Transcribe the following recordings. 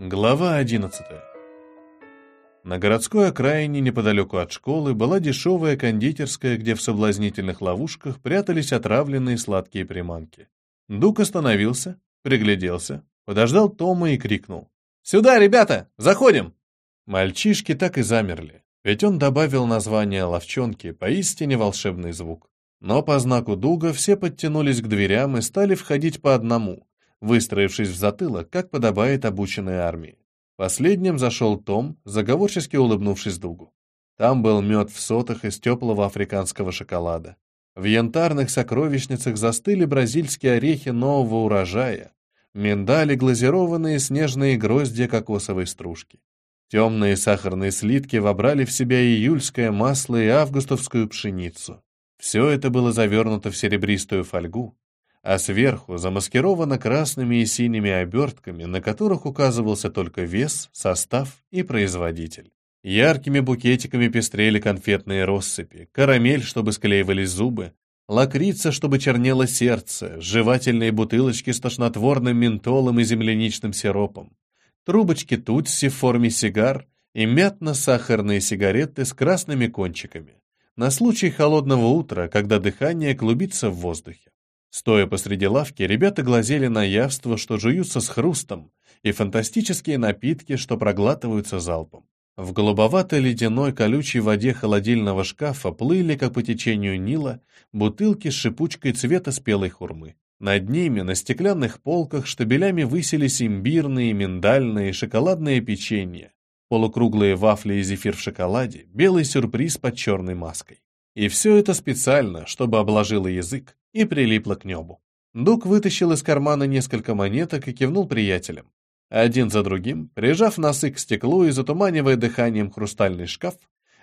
Глава 11. На городской окраине неподалеку от школы была дешевая кондитерская, где в соблазнительных ловушках прятались отравленные сладкие приманки. Дук остановился, пригляделся, подождал Тома и крикнул. «Сюда, ребята! Заходим!» Мальчишки так и замерли, ведь он добавил название ловчонки, поистине волшебный звук. Но по знаку Дуга все подтянулись к дверям и стали входить по одному, выстроившись в затылок, как подобает обученной армии. Последним зашел Том, заговорчески улыбнувшись Дугу. Там был мед в сотах из теплого африканского шоколада. В янтарных сокровищницах застыли бразильские орехи нового урожая, миндали глазированные снежные гроздья кокосовой стружки. Темные сахарные слитки вобрали в себя июльское масло и августовскую пшеницу. Все это было завернуто в серебристую фольгу, а сверху замаскировано красными и синими обертками, на которых указывался только вес, состав и производитель. Яркими букетиками пестрели конфетные россыпи, карамель, чтобы склеивались зубы, лакрица, чтобы чернело сердце, жевательные бутылочки с тошнотворным ментолом и земляничным сиропом, трубочки тутси в форме сигар и мятно-сахарные сигареты с красными кончиками, на случай холодного утра, когда дыхание клубится в воздухе. Стоя посреди лавки, ребята глазели на явство, что жуются с хрустом, и фантастические напитки, что проглатываются залпом. В голубовато-ледяной колючей воде холодильного шкафа плыли, как по течению Нила, бутылки с шипучкой цвета спелой хурмы. Над ними, на стеклянных полках, штабелями высились имбирные, миндальные, шоколадные печенья, полукруглые вафли и зефир в шоколаде, белый сюрприз под черной маской. И все это специально, чтобы обложило язык, и прилипла к небу. Дук вытащил из кармана несколько монеток и кивнул приятелям. Один за другим, прижав носы к стеклу и затуманивая дыханием хрустальный шкаф,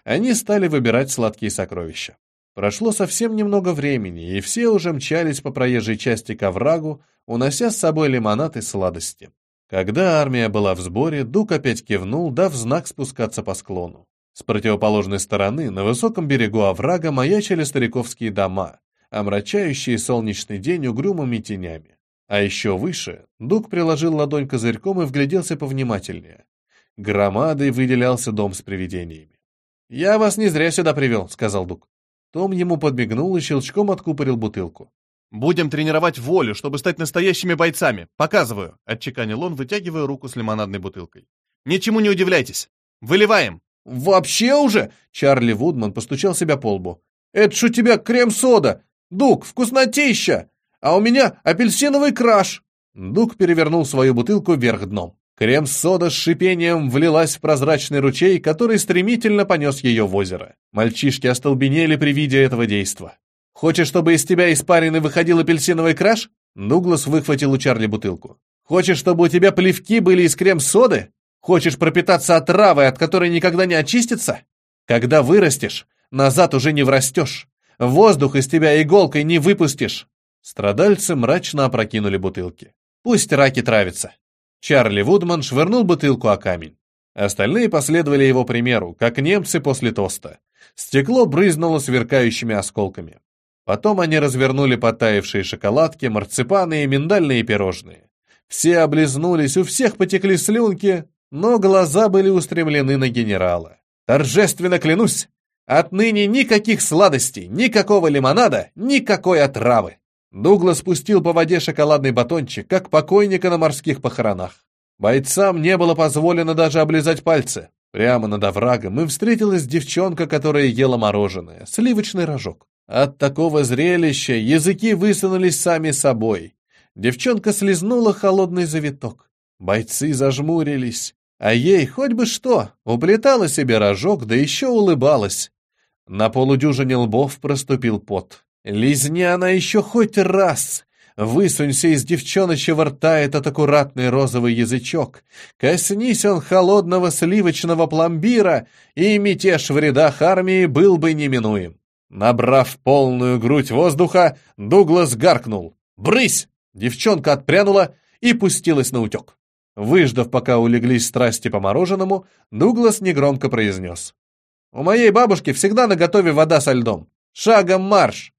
они стали выбирать сладкие сокровища. Прошло совсем немного времени, и все уже мчались по проезжей части к оврагу, унося с собой лимонад и сладости. Когда армия была в сборе, Дук опять кивнул, дав знак спускаться по склону. С противоположной стороны, на высоком берегу оврага, маячили стариковские дома, омрачающие солнечный день угрюмыми тенями. А еще выше Дуг приложил ладонь козырьком и вгляделся повнимательнее. Громадой выделялся дом с привидениями. «Я вас не зря сюда привел», — сказал Дуг. Том ему подмигнул и щелчком откупорил бутылку. «Будем тренировать волю, чтобы стать настоящими бойцами. Показываю», — отчеканил он, вытягивая руку с лимонадной бутылкой. «Ничему не удивляйтесь. Выливаем!» «Вообще уже?» — Чарли Вудман постучал себя по лбу. «Это ж у тебя крем-сода! Дук, вкуснотища! А у меня апельсиновый краш!» Дук перевернул свою бутылку вверх дном. Крем-сода с шипением влилась в прозрачный ручей, который стремительно понес ее в озеро. Мальчишки остолбенели при виде этого действа. «Хочешь, чтобы из тебя испаренный выходил апельсиновый краш?» Дуглас выхватил у Чарли бутылку. «Хочешь, чтобы у тебя плевки были из крем-соды? Хочешь пропитаться отравой, от которой никогда не очистится? Когда вырастешь, назад уже не врастешь. Воздух из тебя иголкой не выпустишь!» Страдальцы мрачно опрокинули бутылки. «Пусть раки травятся!» Чарли Вудман швырнул бутылку о камень. Остальные последовали его примеру, как немцы после тоста. Стекло брызнуло сверкающими осколками. Потом они развернули потаявшие шоколадки, марципаны и миндальные пирожные. Все облизнулись, у всех потекли слюнки, но глаза были устремлены на генерала. «Торжественно клянусь, Отныне никаких сладостей, никакого лимонада, никакой отравы. Дуглас спустил по воде шоколадный батончик, как покойника на морских похоронах. Бойцам не было позволено даже облизать пальцы. Прямо над оврагом им встретилась девчонка, которая ела мороженое, сливочный рожок. От такого зрелища языки высунулись сами собой. Девчонка слезнула холодный завиток. Бойцы зажмурились. А ей хоть бы что, уплетала себе рожок, да еще улыбалась. На полудюжине лбов проступил пот. Лизни она еще хоть раз. Высунься из девчоночьего рта этот аккуратный розовый язычок. Коснись он холодного сливочного пломбира, и мятеж в рядах армии был бы неминуем. Набрав полную грудь воздуха, Дуглас гаркнул. «Брысь!» Девчонка отпрянула и пустилась на утек. Выждав, пока улеглись страсти по мороженому, Дуглас негромко произнес. У моей бабушки всегда наготове вода со льдом. Шагом марш!